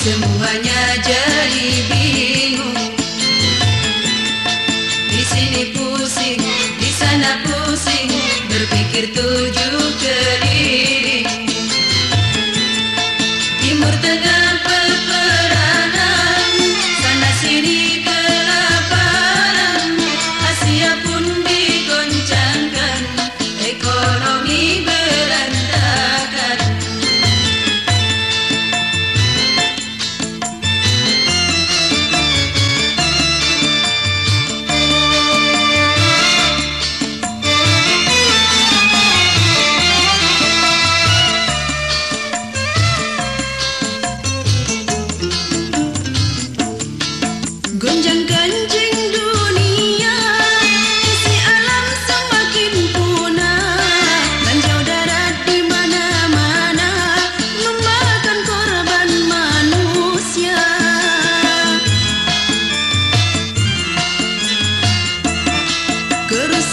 semuanya jadi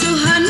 Tuhan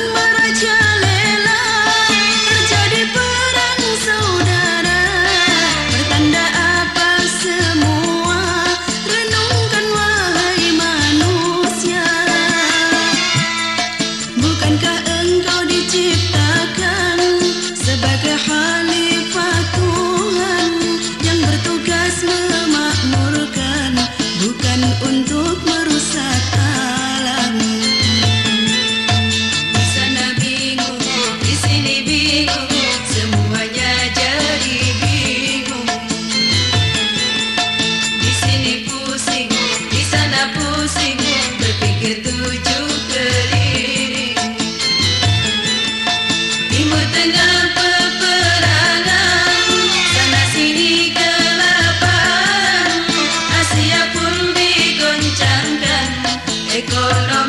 economía.